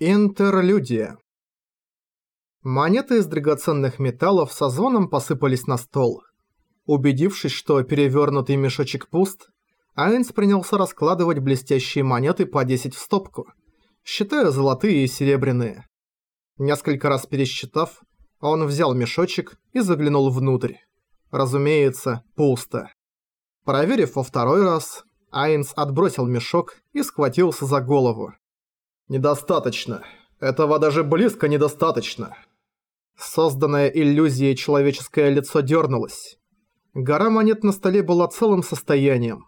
Интерлюдия Монеты из драгоценных металлов со звоном посыпались на стол. Убедившись, что перевернутый мешочек пуст, Айнс принялся раскладывать блестящие монеты по 10 в стопку, считая золотые и серебряные. Несколько раз пересчитав, он взял мешочек и заглянул внутрь. Разумеется, пусто. Проверив во второй раз, Айнс отбросил мешок и схватился за голову. Недостаточно. Этого даже близко недостаточно. Созданная иллюзией человеческое лицо дернулось. Гора монет на столе была целым состоянием.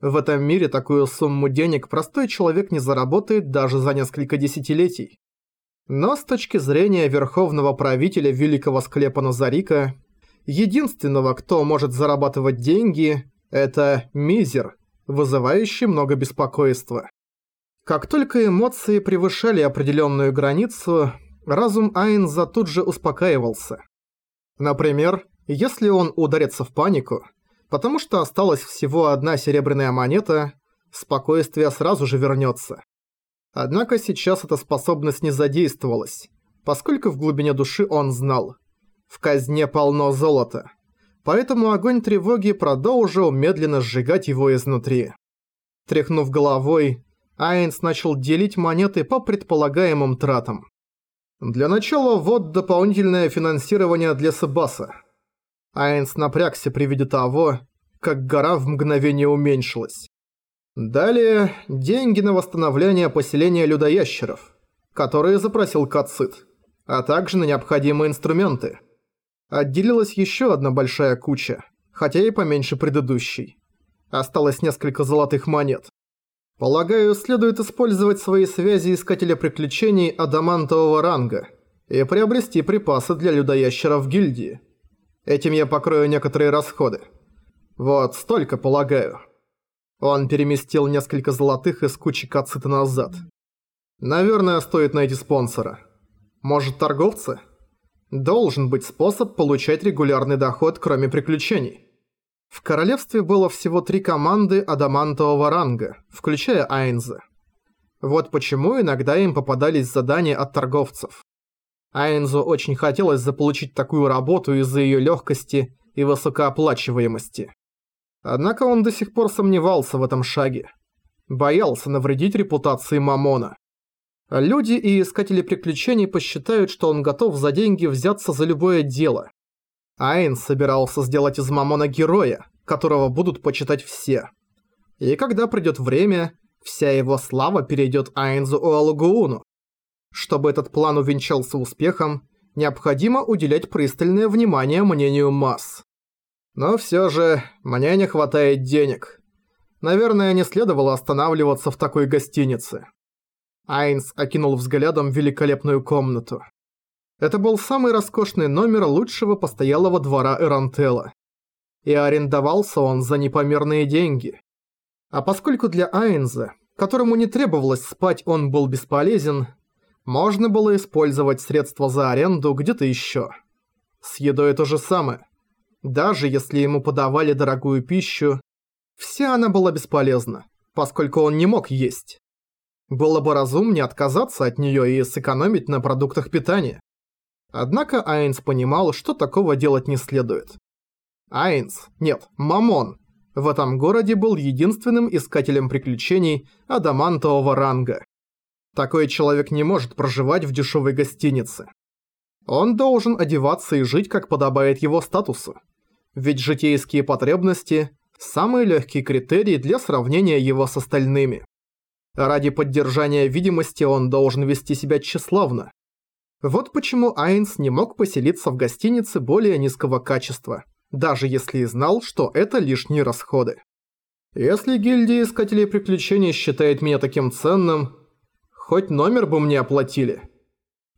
В этом мире такую сумму денег простой человек не заработает даже за несколько десятилетий. Но с точки зрения верховного правителя великого склепа Назарика, единственного, кто может зарабатывать деньги, это мизер, вызывающий много беспокойства. Как только эмоции превышали определенную границу, разум Айнза тут же успокаивался. Например, если он ударится в панику, потому что осталась всего одна серебряная монета, спокойствие сразу же вернется. Однако сейчас эта способность не задействовалась, поскольку в глубине души он знал. В казне полно золота, поэтому огонь тревоги продолжил медленно сжигать его изнутри. Тряхнув головой, Айнс начал делить монеты по предполагаемым тратам. Для начала вот дополнительное финансирование для Сабаса. Айнс напрягся при виде того, как гора в мгновение уменьшилась. Далее деньги на восстановление поселения людоящеров, которые запросил Кацит, а также на необходимые инструменты. Отделилась еще одна большая куча, хотя и поменьше предыдущей. Осталось несколько золотых монет. Полагаю, следует использовать свои связи искателя приключений адамантового ранга и приобрести припасы для людоящеров в гильдии. Этим я покрою некоторые расходы. Вот столько, полагаю. Он переместил несколько золотых из кучи кацита назад. Наверное, стоит найти спонсора. Может, торговцы? Должен быть способ получать регулярный доход, кроме приключений. В королевстве было всего три команды адамантового ранга, включая Айнза. Вот почему иногда им попадались задания от торговцев. Айнзу очень хотелось заполучить такую работу из-за ее легкости и высокооплачиваемости. Однако он до сих пор сомневался в этом шаге. Боялся навредить репутации Мамона. Люди и искатели приключений посчитают, что он готов за деньги взяться за любое дело, Айн собирался сделать из Мамона героя, которого будут почитать все. И когда придёт время, вся его слава перейдёт Айнзу Уалгууну. Чтобы этот план увенчался успехом, необходимо уделять пристальное внимание мнению масс. Но всё же, мне не хватает денег. Наверное, не следовало останавливаться в такой гостинице. Айнс окинул взглядом великолепную комнату. Это был самый роскошный номер лучшего постоялого двора Эрантела. И арендовался он за непомерные деньги. А поскольку для Айнза, которому не требовалось спать, он был бесполезен, можно было использовать средства за аренду где-то еще. С едой то же самое. Даже если ему подавали дорогую пищу, вся она была бесполезна, поскольку он не мог есть. Было бы разумнее отказаться от нее и сэкономить на продуктах питания. Однако Айнс понимал, что такого делать не следует. Айнс, нет, Мамон, в этом городе был единственным искателем приключений адамантового ранга. Такой человек не может проживать в дешевой гостинице. Он должен одеваться и жить, как подобает его статусу. Ведь житейские потребности – самый легкий критерий для сравнения его с остальными. Ради поддержания видимости он должен вести себя тщеславно. Вот почему Айнс не мог поселиться в гостинице более низкого качества, даже если и знал, что это лишние расходы. Если гильдия Искателей Приключений считает меня таким ценным, хоть номер бы мне оплатили.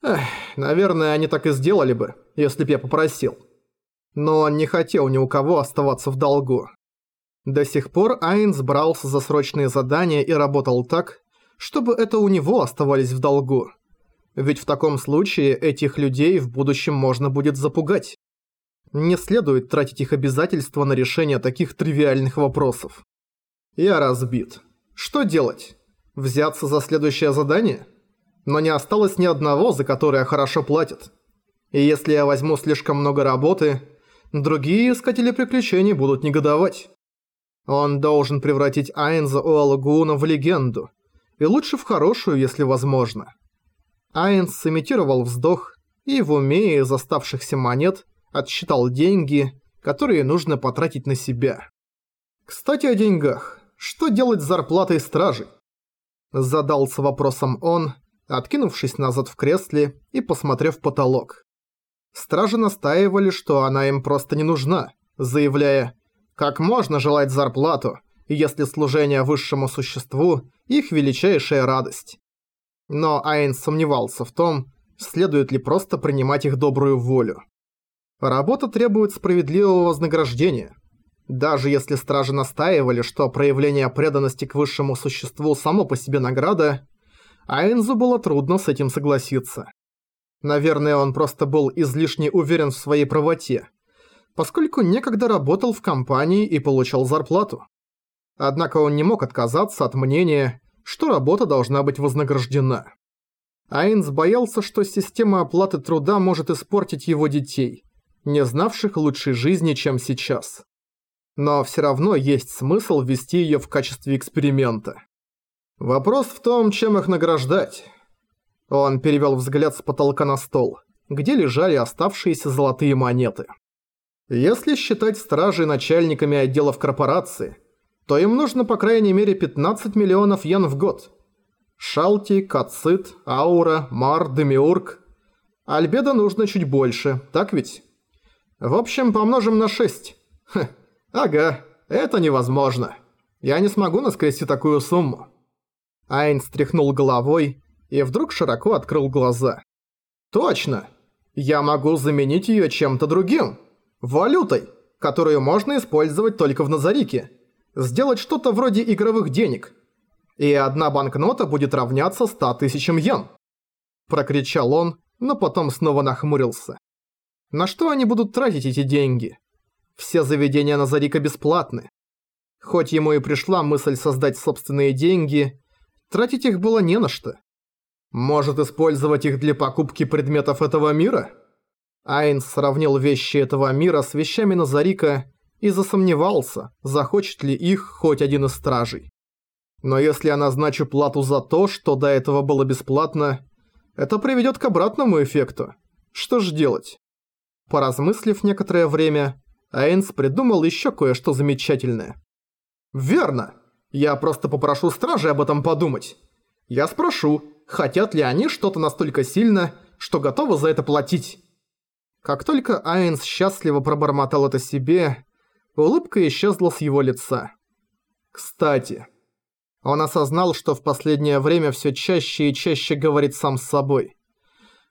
Эх, наверное, они так и сделали бы, если б я попросил. Но он не хотел ни у кого оставаться в долгу. До сих пор Айнс брался за срочные задания и работал так, чтобы это у него оставались в долгу. Ведь в таком случае этих людей в будущем можно будет запугать. Не следует тратить их обязательства на решение таких тривиальных вопросов. Я разбит. Что делать? Взяться за следующее задание? но не осталось ни одного, за которое хорошо платят. И если я возьму слишком много работы, другие искатели приключений будут негодовать. Он должен превратить Айнза Уалагуна в легенду, и лучше в хорошую, если возможно. Айнс сымитировал вздох и в уме из оставшихся монет отсчитал деньги, которые нужно потратить на себя. Кстати о деньгах. Что делать с зарплатой стражи? Задался вопросом он, откинувшись назад в кресле и посмотрев потолок. Стражи настаивали, что она им просто не нужна, заявляя «Как можно желать зарплату, если служение высшему существу – их величайшая радость?» Но Айн сомневался в том, следует ли просто принимать их добрую волю. Работа требует справедливого вознаграждения. Даже если стражи настаивали, что проявление преданности к высшему существу само по себе награда, Айнзу было трудно с этим согласиться. Наверное, он просто был излишне уверен в своей правоте, поскольку некогда работал в компании и получал зарплату. Однако он не мог отказаться от мнения, что работа должна быть вознаграждена. Айнс боялся, что система оплаты труда может испортить его детей, не знавших лучшей жизни, чем сейчас. Но все равно есть смысл ввести ее в качестве эксперимента. Вопрос в том, чем их награждать. Он перевел взгляд с потолка на стол, где лежали оставшиеся золотые монеты. Если считать стражей начальниками отделов корпорации, то им нужно по крайней мере 15 миллионов йен в год. Шалти, Кацит, Аура, Мар, Демиург. Альбеда нужно чуть больше, так ведь? В общем, помножим на 6. Хм, ага, это невозможно. Я не смогу наскрести такую сумму. Айн стряхнул головой и вдруг широко открыл глаза. «Точно! Я могу заменить её чем-то другим. Валютой, которую можно использовать только в Назарике. Сделать что-то вроде игровых денег. И одна банкнота будет равняться ста тысячам йен». Прокричал он, но потом снова нахмурился. На что они будут тратить эти деньги? Все заведения Назарика бесплатны. Хоть ему и пришла мысль создать собственные деньги, тратить их было не на что. Может использовать их для покупки предметов этого мира? Айнс сравнил вещи этого мира с вещами Назарика и засомневался, захочет ли их хоть один из стражей. Но если я назначу плату за то, что до этого было бесплатно, это приведет к обратному эффекту. Что ж делать? Поразмыслив некоторое время, Айнс придумал еще кое-что замечательное. «Верно! Я просто попрошу стражи об этом подумать. Я спрошу, хотят ли они что-то настолько сильно, что готовы за это платить. Как только Айнс счастливо пробормотал это себе, улыбка исчезла с его лица. Кстати, он осознал, что в последнее время все чаще и чаще говорит сам с собой.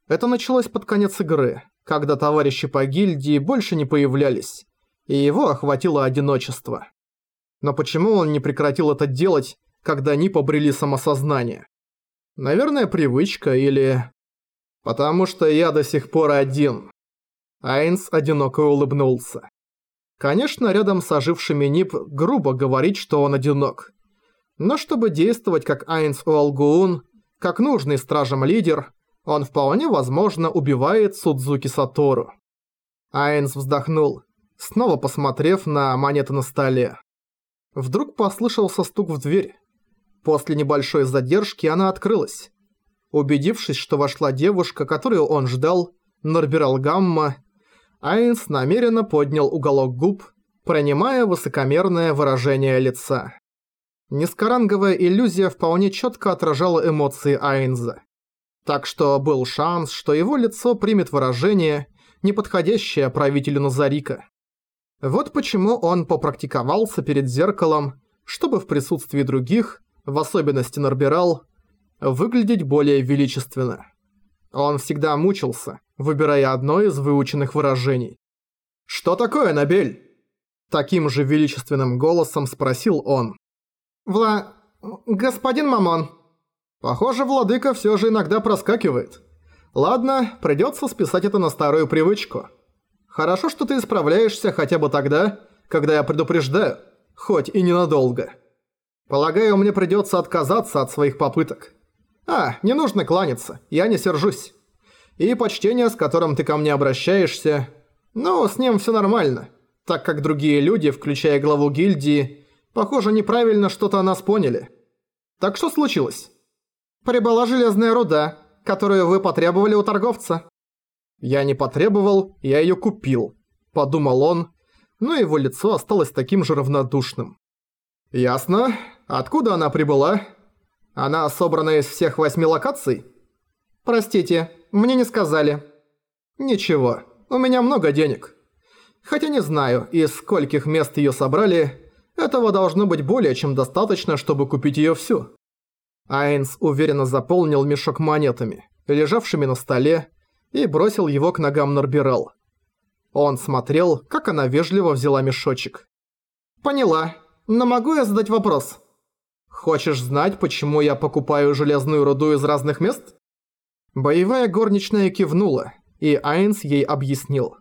Это началось под конец игры, когда товарищи по гильдии больше не появлялись, и его охватило одиночество. Но почему он не прекратил это делать, когда они побрели самосознание? Наверное, привычка или... Потому что я до сих пор один. Айнс одиноко улыбнулся. Конечно, рядом с ожившими Нип грубо говорить, что он одинок. Но чтобы действовать как Айнс Уалгуун, как нужный стражем лидер, он вполне возможно убивает Судзуки Сатору. Айнс вздохнул, снова посмотрев на монеты на столе. Вдруг послышался стук в дверь. После небольшой задержки она открылась. Убедившись, что вошла девушка, которую он ждал, Норбирал Гамма, Айнс намеренно поднял уголок губ, принимая высокомерное выражение лица. Низкоранговая иллюзия вполне четко отражала эмоции Айнза. Так что был шанс, что его лицо примет выражение, неподходящее правителю Назарика. Вот почему он попрактиковался перед зеркалом, чтобы в присутствии других в особенности Норбирал, выглядеть более величественно. Он всегда мучился, выбирая одно из выученных выражений. «Что такое, Набель?» Таким же величественным голосом спросил он. «Вла... господин Мамон». Похоже, владыка все же иногда проскакивает. Ладно, придется списать это на старую привычку. Хорошо, что ты исправляешься хотя бы тогда, когда я предупреждаю, хоть и ненадолго. Полагаю, мне придется отказаться от своих попыток. «А, не нужно кланяться, я не сержусь. И почтение, с которым ты ко мне обращаешься, ну, с ним все нормально, так как другие люди, включая главу гильдии, похоже, неправильно что-то о нас поняли. Так что случилось?» «Прибыла железная руда, которую вы потребовали у торговца». «Я не потребовал, я её купил», – подумал он, но его лицо осталось таким же равнодушным. «Ясно. Откуда она прибыла? Она собрана из всех восьми локаций?» «Простите, мне не сказали». «Ничего, у меня много денег. Хотя не знаю, из скольких мест её собрали, этого должно быть более чем достаточно, чтобы купить её всю». Айнс уверенно заполнил мешок монетами, лежавшими на столе, и бросил его к ногам Норбирал. Он смотрел, как она вежливо взяла мешочек. «Поняла, но могу я задать вопрос?» «Хочешь знать, почему я покупаю железную руду из разных мест?» Боевая горничная кивнула, и Айнс ей объяснил.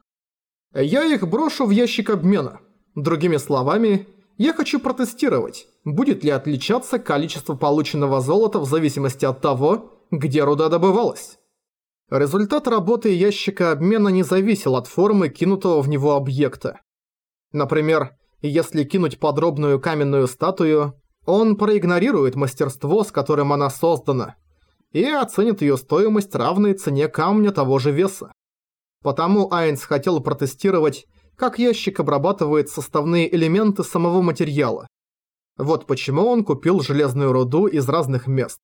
«Я их брошу в ящик обмена. Другими словами, я хочу протестировать, будет ли отличаться количество полученного золота в зависимости от того, где руда добывалась. Результат работы ящика обмена не зависел от формы кинутого в него объекта. Например, если кинуть подробную каменную статую, он проигнорирует мастерство, с которым она создана, и оценит ее стоимость равной цене камня того же веса. Потому Айнс хотел протестировать, как ящик обрабатывает составные элементы самого материала. Вот почему он купил железную руду из разных мест.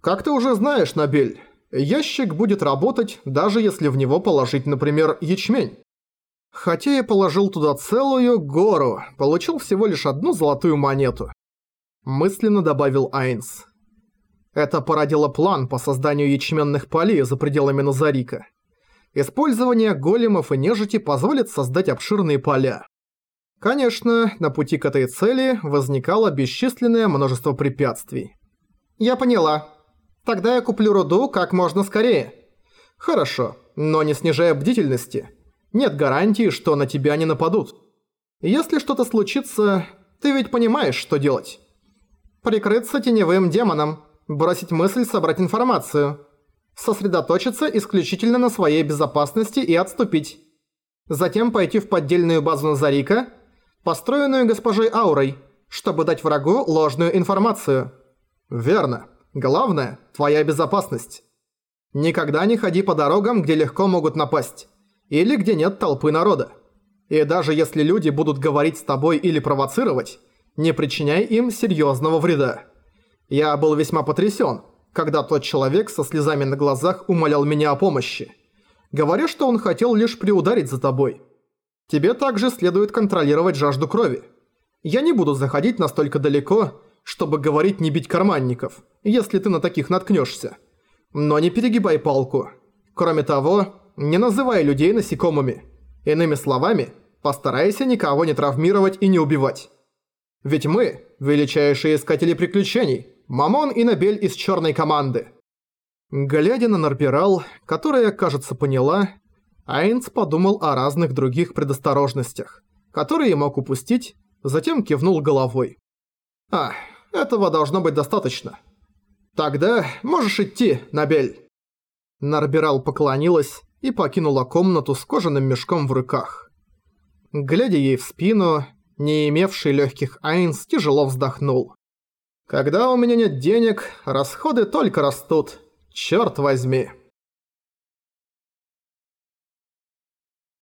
Как ты уже знаешь, Набель, ящик будет работать, даже если в него положить, например, ячмень. Хотя я положил туда целую гору, получил всего лишь одну золотую монету. Мысленно добавил Айнс. Это породило план по созданию ячменных полей за пределами Назарика. Использование големов и нежити позволит создать обширные поля. Конечно, на пути к этой цели возникало бесчисленное множество препятствий. «Я поняла. Тогда я куплю руду как можно скорее». «Хорошо, но не снижая бдительности. Нет гарантии, что на тебя не нападут. Если что-то случится, ты ведь понимаешь, что делать». «Прикрыться теневым демоном, бросить мысль собрать информацию» сосредоточиться исключительно на своей безопасности и отступить. Затем пойти в поддельную базу Назарика, построенную госпожой Аурой, чтобы дать врагу ложную информацию. Верно. Главное – твоя безопасность. Никогда не ходи по дорогам, где легко могут напасть. Или где нет толпы народа. И даже если люди будут говорить с тобой или провоцировать, не причиняй им серьезного вреда. Я был весьма потрясен, когда тот человек со слезами на глазах умолял меня о помощи, говоря, что он хотел лишь приударить за тобой. Тебе также следует контролировать жажду крови. Я не буду заходить настолько далеко, чтобы говорить не бить карманников, если ты на таких наткнешься. Но не перегибай палку. Кроме того, не называй людей насекомыми. Иными словами, постарайся никого не травмировать и не убивать. Ведь мы – величайшие искатели приключений – Мамон и Набель из черной команды. Глядя на Нарпирал, которая, кажется, поняла, Айнц подумал о разных других предосторожностях, которые мог упустить, затем кивнул головой. «А, этого должно быть достаточно. Тогда можешь идти, Набель». Нарбирал поклонилась и покинула комнату с кожаным мешком в руках. Глядя ей в спину, не имевший легких Айнс тяжело вздохнул. Когда у меня нет денег, расходы только растут. Чёрт возьми.